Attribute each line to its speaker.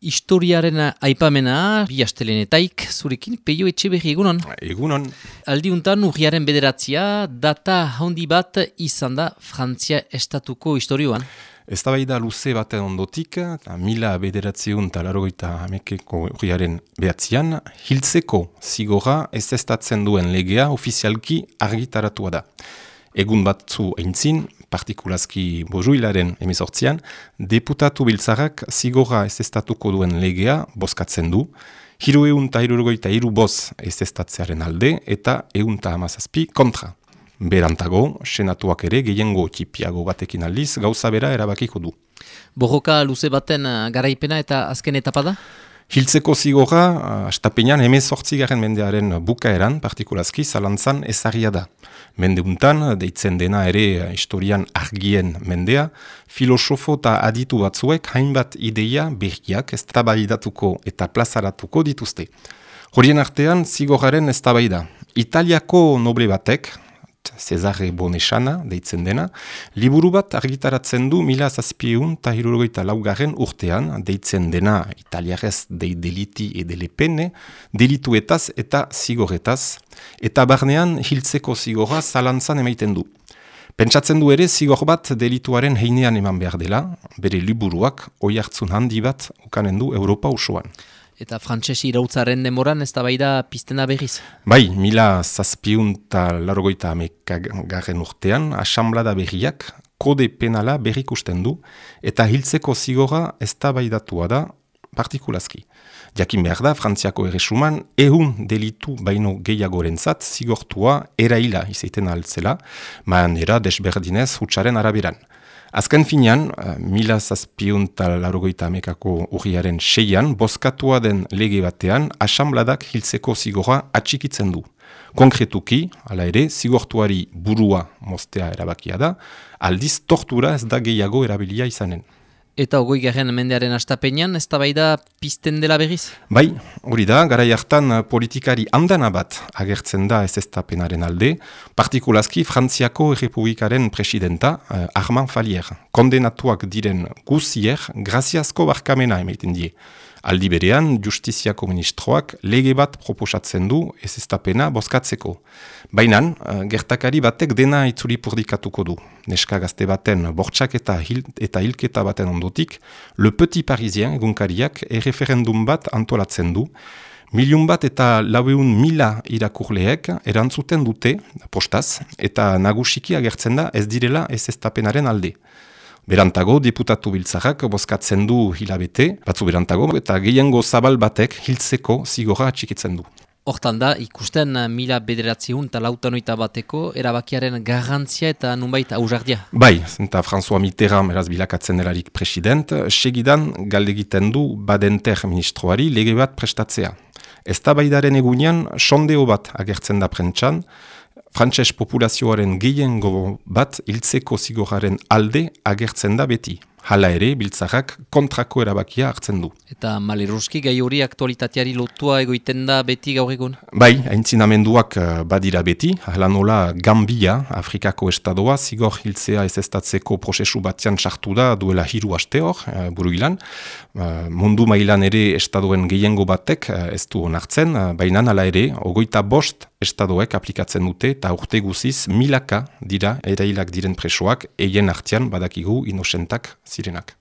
Speaker 1: Historiaren aipamena, bi astelenetaik, zurekin, peio etxe berri egunon.
Speaker 2: Egunon.
Speaker 1: Aldiuntan urriaren bederatzia, data handi bat izan da Frantzia estatuko historioan.
Speaker 2: Ez da luze baten ondotik, mila bederatziun talarroita hamekeko urriaren behatzean, hiltzeko zigora ez duen legea ofizialki argitaratua da. Egun batzu eintzin, partikulazki bojuilaren emezortzian, deputatu biltzarrak zigorra ez estatuko duen legea boskatzen du, hiru egun eta hiru hiru boz ez alde eta egun eta amazazpi kontra. Berantago, senatuak ere gehiengo txipiago batekin aldiz gauza bera erabakiko du.
Speaker 1: Borroka luze baten garaipena eta azken etapa da?
Speaker 2: Hiltzeko zigorra, astapenean, hemen sortzigaren mendearen bukaeran, partikulazki, zalantzan ezagia da. Mende untan, deitzen dena ere historian argien mendea, filosofo eta aditu batzuek hainbat ideia berriak ez eta plazaratuko dituzte. Horien artean, zigorraren ez Italiako noble batek, Cesare Bonesana, deitzen dena, liburu bat argitaratzen du mila zazpieun eta hirurogeita laugarren urtean, deitzen dena italiarez dei deliti edelepene, delituetaz eta zigoretaz, eta barnean hiltzeko zigorra zalantzan emaiten du. Pentsatzen du ere zigor bat delituaren heinean eman behar dela, bere liburuak oi hartzun handi bat ukanen du Europa usoan.
Speaker 1: Eta frantsesi irautzaren demoran ez da bai da piztena berriz?
Speaker 2: Bai, mila zazpiun eta largoita amekagaren urtean, asamblada berriak, kode penala berrikusten du, eta hiltzeko zigora ez da bai datua da, partikulazki. Jakin behar da, frantziako erresuman, ehun delitu baino gehiagoren zat, zigortua eraila izaiten altzela, maan era desberdinez hutsaren araberan. Azken finean, uh, mila zazpiun tal arogoita amekako urriaren seian, boskatua den lege batean, asambladak hiltzeko zigorra atxikitzen du. Konkretuki, ala ere, zigortuari burua mostea erabakia da, aldiz tortura ez da gehiago erabilia izanen.
Speaker 1: Eta ogoi garen mendearen astapenean, ez bai da pizten dela berriz?
Speaker 2: Bai, hori da, gara jartan eh, politikari handana bat agertzen da ez ez alde, partikulazki Frantziako Republikaren presidenta, uh, Armand Falier, kondenatuak diren guzier, graziazko barkamena emaiten die. Aldi berean, justiziako ministroak lege bat proposatzen du ez ez tapena boskatzeko. Baina, eh, gertakari batek dena itzuli purdikatuko du. Neska gazte baten bortxak eta, hil, eta hilketa baten ondotik, Le Petit Parisien egunkariak erreferendum bat antolatzen du, Miliun bat eta laueun mila irakurleek erantzuten dute, postaz, eta nagusiki agertzen da ez direla ez ez tapenaren alde. Berantago, diputatu biltzarrak bozkatzen du hilabete, batzu berantago, eta gehiengo zabal batek hiltzeko zigorra atxikitzen du.
Speaker 1: Hortan da, ikusten mila bederatziun eta lautanoita bateko erabakiaren garrantzia eta nunbait auzardia?
Speaker 2: Bai, eta François Mitterrand eraz bilakatzen delarik president, segidan galdegiten du badenter ministroari lege bat prestatzea. Ez da baidaren egunean, sondeo bat agertzen da prentsan, frantses populazioaren gehiengo bat hiltzeko zigoraren alde agertzen da beti. Hala ere, biltzarrak kontrako erabakia hartzen du.
Speaker 1: Eta maleruski gai hori aktualitateari lotua egoiten da beti gaur egun?
Speaker 2: Bai, haintzinamenduak eh, badira beti. Hala nola Gambia, Afrikako estadoa, zigor hiltzea ez estatzeko prozesu batian sartu da duela hiru aste hor, uh, buru ilan. Uh, mundu mailan ere estadoen gehiengo batek ez du onartzen, uh, baina hala ere, ogoita bost estadoek aplikatzen dute eta urte guziz milaka dira erailak diren presoak, eien artean badakigu inosentak zirenak.